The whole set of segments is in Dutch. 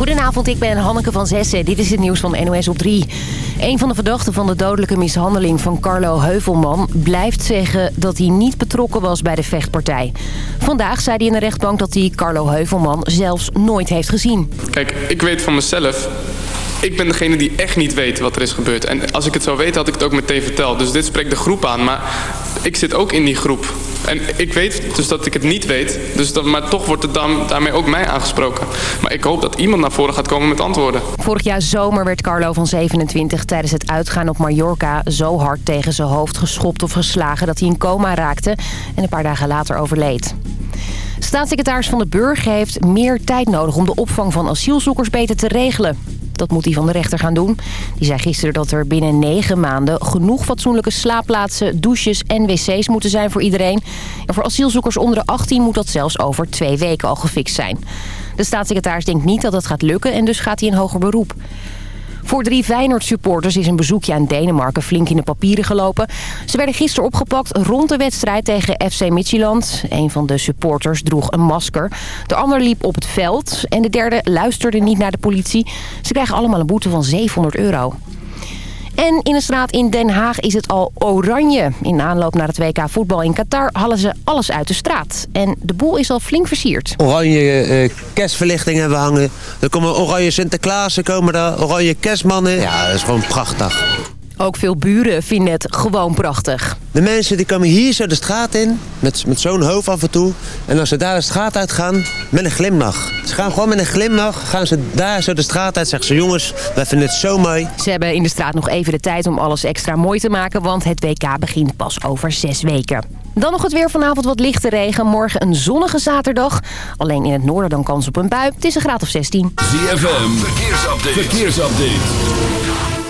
Goedenavond, ik ben Hanneke van Zessen. Dit is het nieuws van NOS op 3. Een van de verdachten van de dodelijke mishandeling van Carlo Heuvelman... blijft zeggen dat hij niet betrokken was bij de vechtpartij. Vandaag zei hij in de rechtbank dat hij Carlo Heuvelman zelfs nooit heeft gezien. Kijk, ik weet van mezelf ik ben degene die echt niet weet wat er is gebeurd. En als ik het zou weten, had ik het ook meteen verteld. Dus dit spreekt de groep aan. Maar ik zit ook in die groep. En ik weet dus dat ik het niet weet. Dus dat, maar toch wordt het dan, daarmee ook mij aangesproken. Maar ik hoop dat iemand naar voren gaat komen met antwoorden. Vorig jaar zomer werd Carlo van 27 tijdens het uitgaan op Mallorca... zo hard tegen zijn hoofd geschopt of geslagen dat hij in coma raakte... en een paar dagen later overleed. Staatssecretaris Van de Burg heeft meer tijd nodig om de opvang van asielzoekers beter te regelen. Dat moet hij van de rechter gaan doen. Die zei gisteren dat er binnen negen maanden genoeg fatsoenlijke slaapplaatsen, douches en wc's moeten zijn voor iedereen. En voor asielzoekers onder de 18 moet dat zelfs over twee weken al gefixt zijn. De staatssecretaris denkt niet dat het gaat lukken en dus gaat hij in hoger beroep. Voor drie Feyenoord-supporters is een bezoekje aan Denemarken flink in de papieren gelopen. Ze werden gisteren opgepakt rond de wedstrijd tegen FC Midtjylland. Een van de supporters droeg een masker. De ander liep op het veld en de derde luisterde niet naar de politie. Ze krijgen allemaal een boete van 700 euro. En in een straat in Den Haag is het al oranje. In aanloop naar het WK voetbal in Qatar halen ze alles uit de straat. En de boel is al flink versierd. Oranje kerstverlichting hebben we hangen. Er komen oranje Sinterklaasen, komen daar, oranje kerstmannen. Ja, dat is gewoon prachtig. Ook veel buren vinden het gewoon prachtig. De mensen die komen hier zo de straat in, met, met zo'n hoofd af en toe. En als ze daar de straat uit gaan, met een glimlach. Ze gaan gewoon met een glimlach, gaan ze daar zo de straat uit. Zeggen ze, jongens, wij vinden het zo mooi. Ze hebben in de straat nog even de tijd om alles extra mooi te maken... want het WK begint pas over zes weken. Dan nog het weer vanavond wat lichte regen. Morgen een zonnige zaterdag. Alleen in het noorden dan kans op een bui. Het is een graad of 16. ZFM, verkeersupdate. verkeersupdate.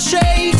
shade.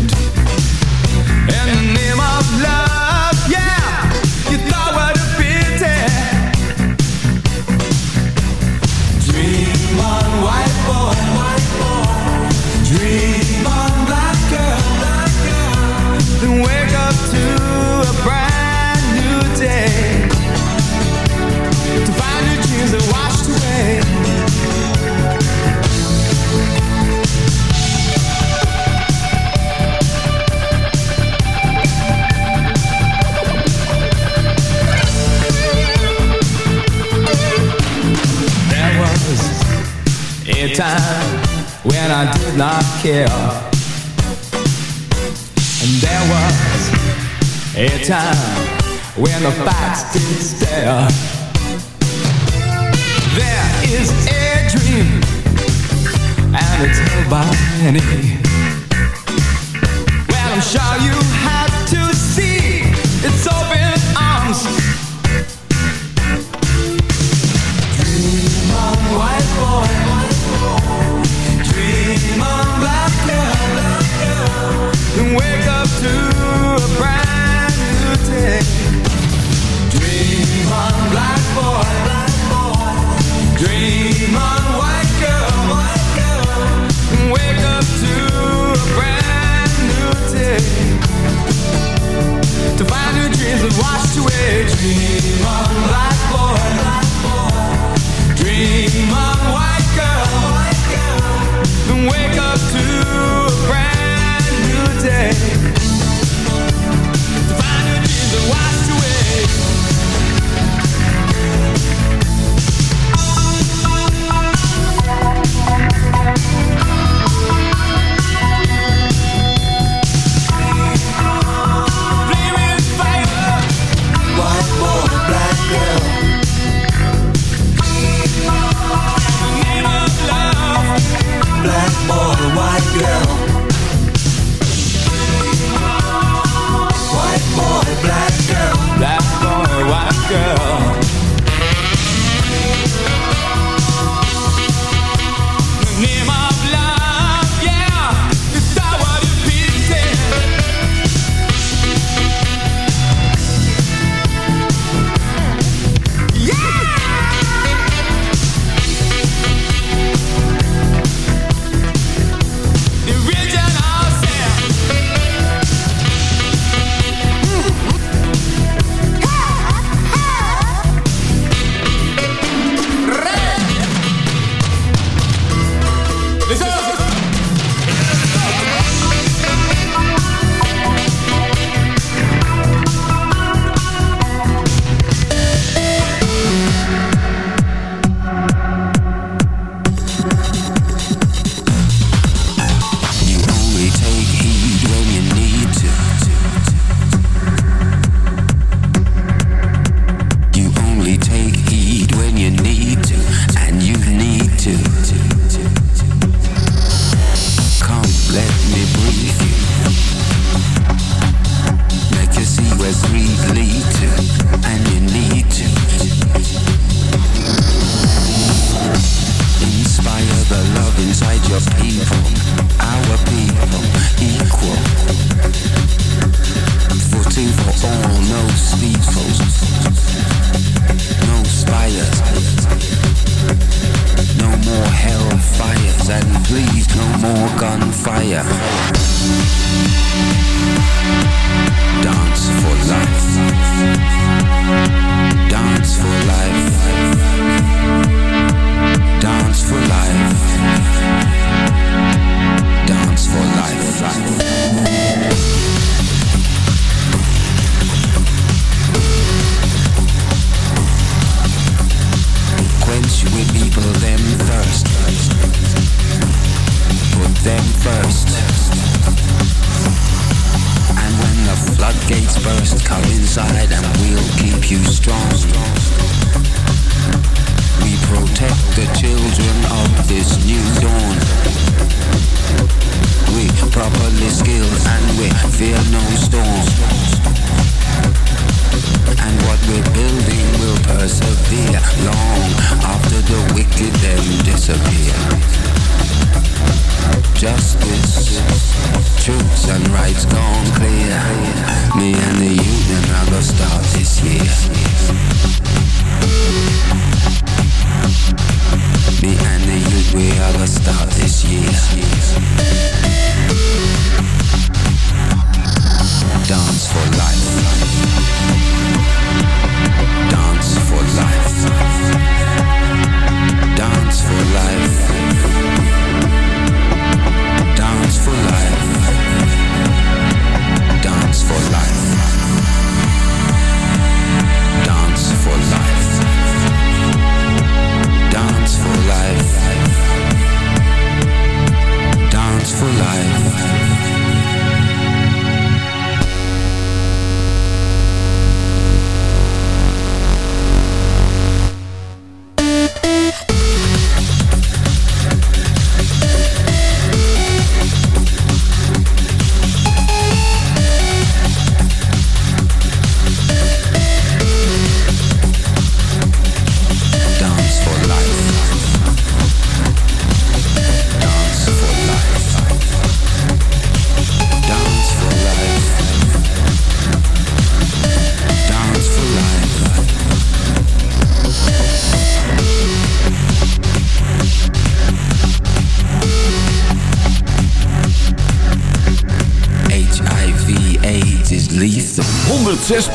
black boy.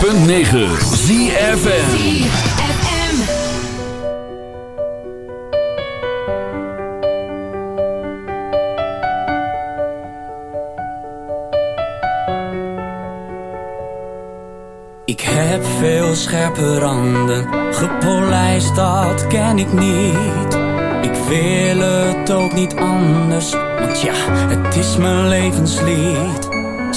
106.9 ZFM. Ik heb veel scherpe randen, gepolijst dat ken ik niet. Ik wil het ook niet anders, want ja, het is mijn levenslied.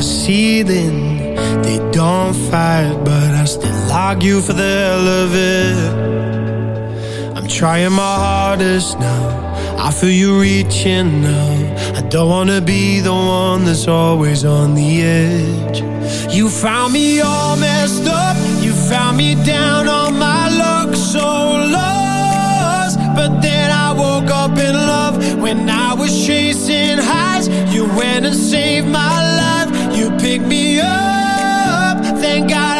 the ceiling. They don't fight but I still argue for the hell of it. I'm trying my hardest now. I feel you reaching now. I don't wanna be the one that's always on the edge. You found me all messed up. You found me down on my luck So lost. But then I woke up in love When I was chasing highs. You went and saved my life Picked me up. Thank God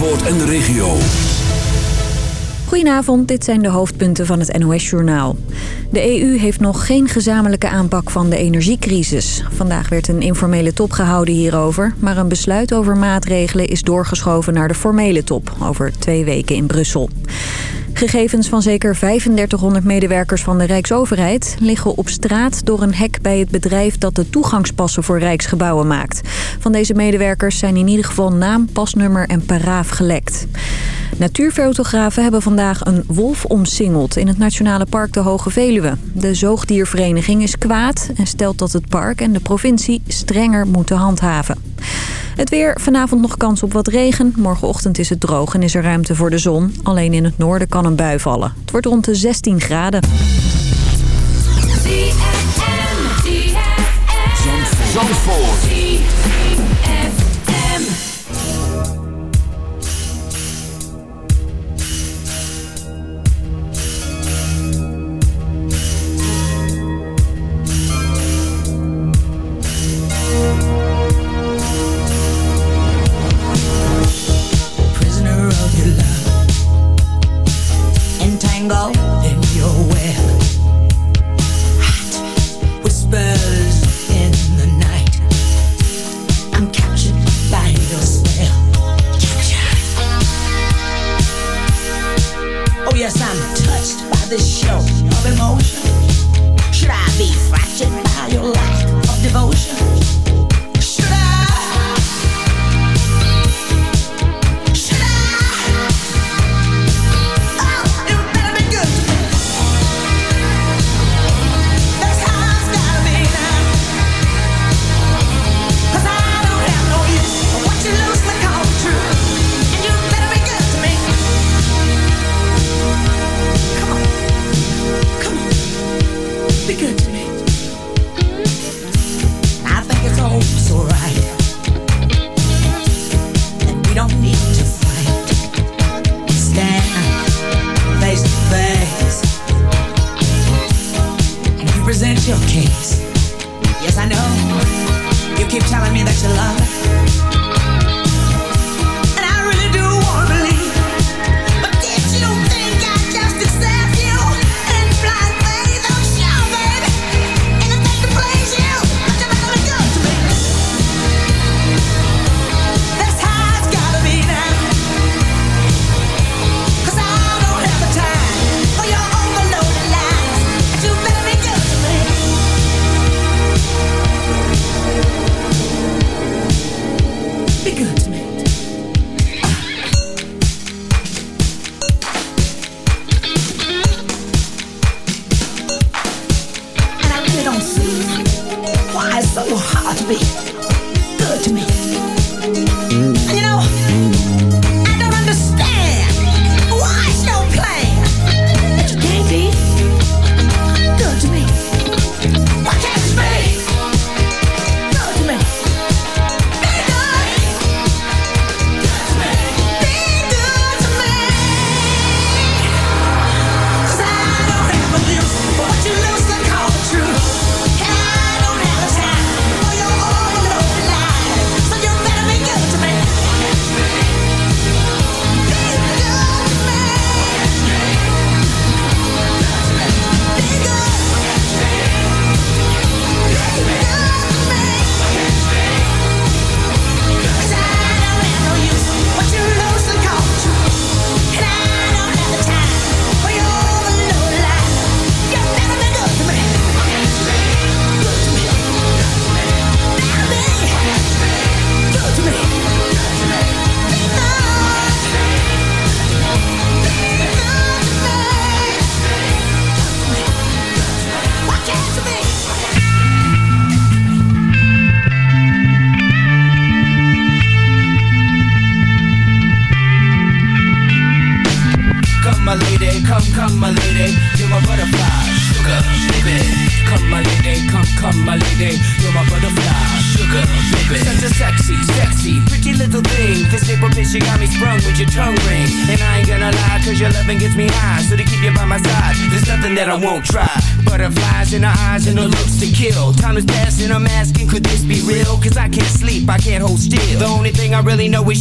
Zandvoort en de regio. Goedenavond, dit zijn de hoofdpunten van het NOS-journaal. De EU heeft nog geen gezamenlijke aanpak van de energiecrisis. Vandaag werd een informele top gehouden hierover... maar een besluit over maatregelen is doorgeschoven naar de formele top... over twee weken in Brussel. Gegevens van zeker 3500 medewerkers van de Rijksoverheid... liggen op straat door een hek bij het bedrijf dat de toegangspassen voor Rijksgebouwen maakt. Van deze medewerkers zijn in ieder geval naam, pasnummer en paraaf gelekt. Natuurfotografen hebben vandaag een wolf omsingeld in het Nationale Park de Hoge Veluwe. De zoogdiervereniging is kwaad en stelt dat het park en de provincie strenger moeten handhaven. Het weer, vanavond nog kans op wat regen. Morgenochtend is het droog en is er ruimte voor de zon. Alleen in het noorden kan een bui vallen. Het wordt rond de 16 graden.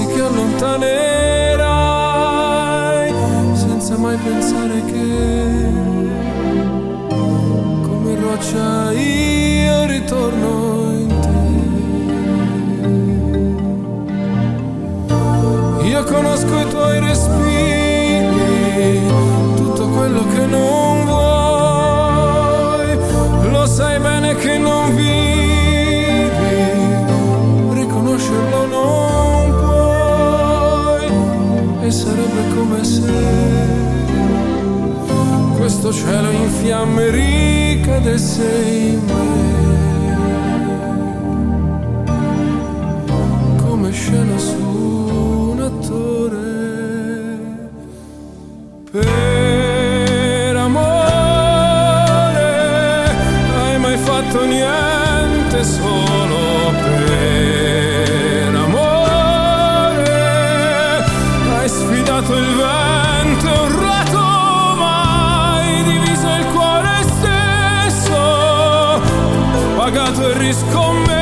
sassi che allontanerai, senza mai pensare che, come roccia io ritorno in te. Io conosco i tuoi respiri, tutto quello che non come se questo cielo in fiamme ricadesse in me, come scena su un attore. Per is coming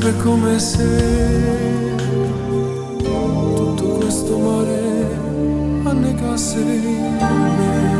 sarebbe come se tutto questo mare annegasse in me.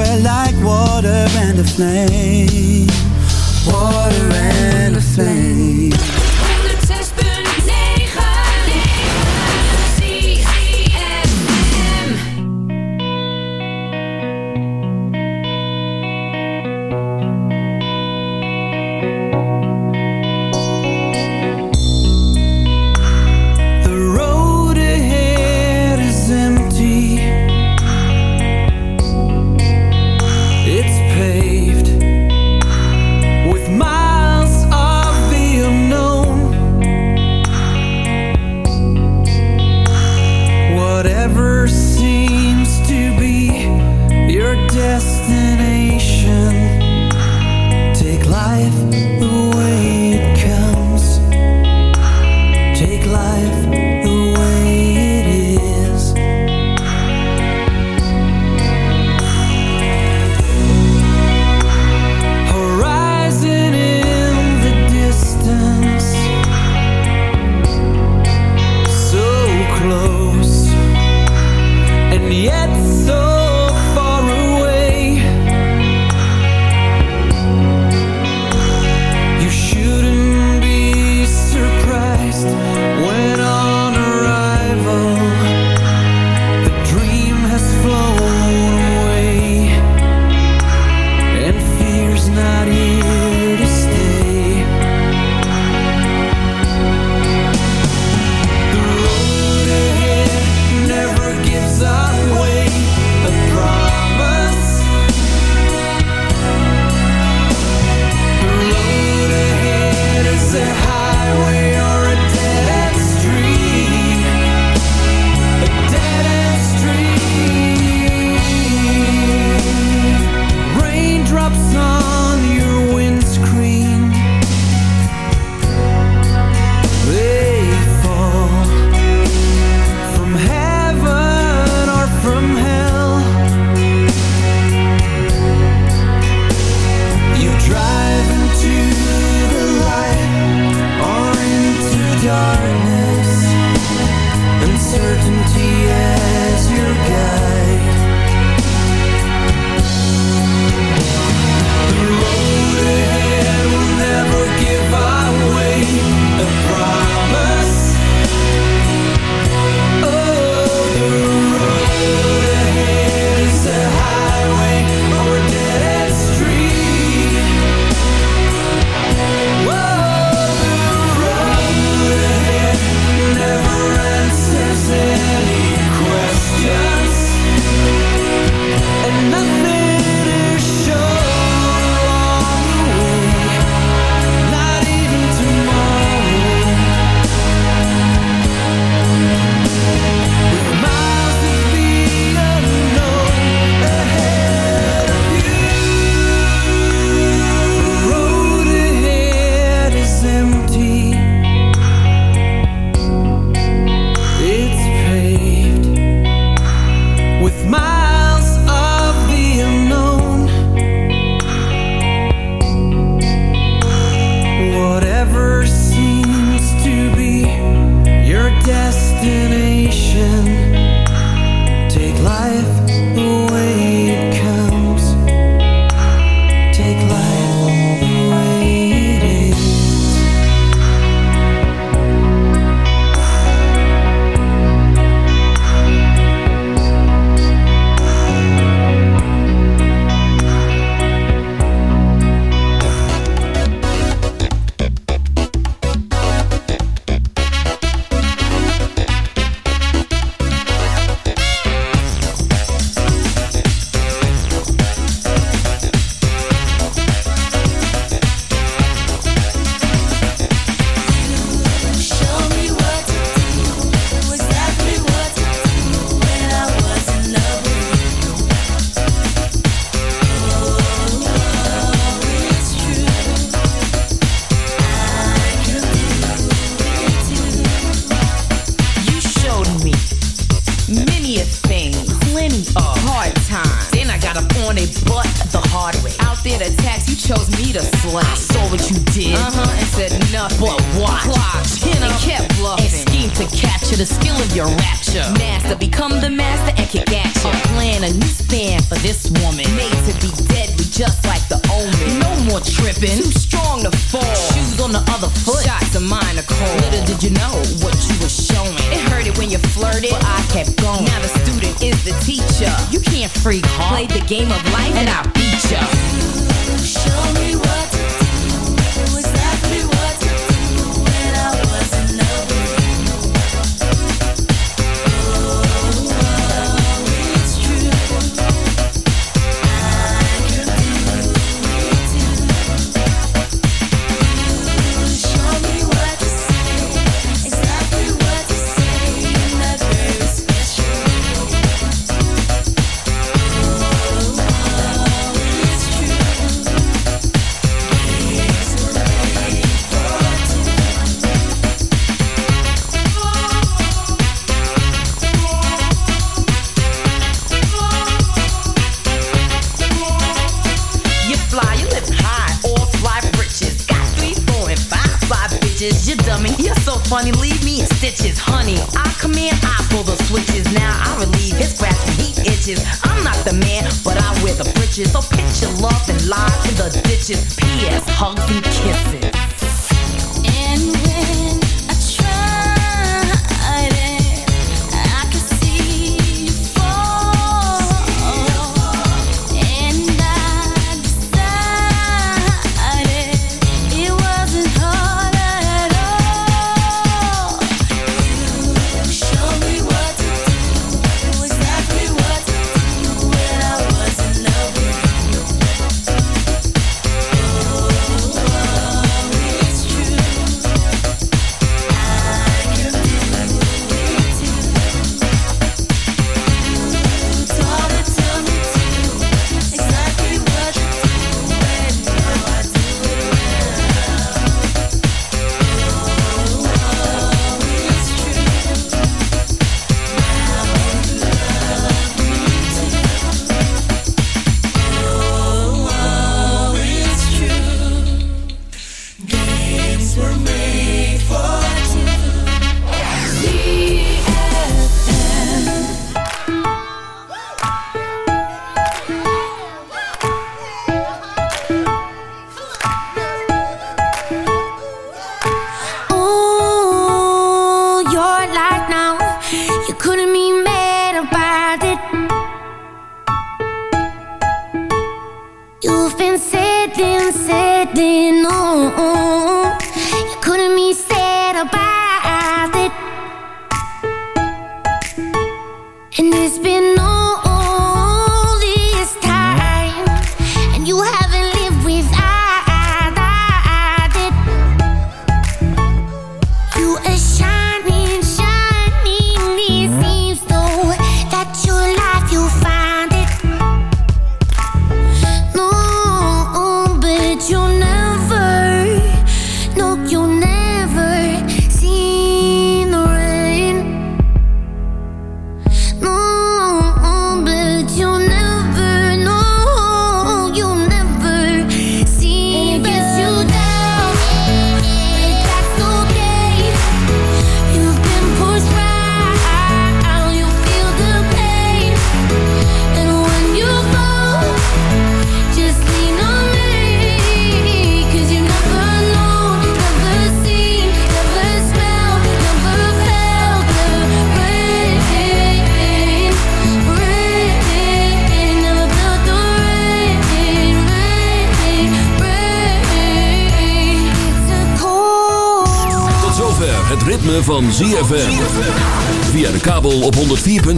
we're like water and a flame. Water and a flame.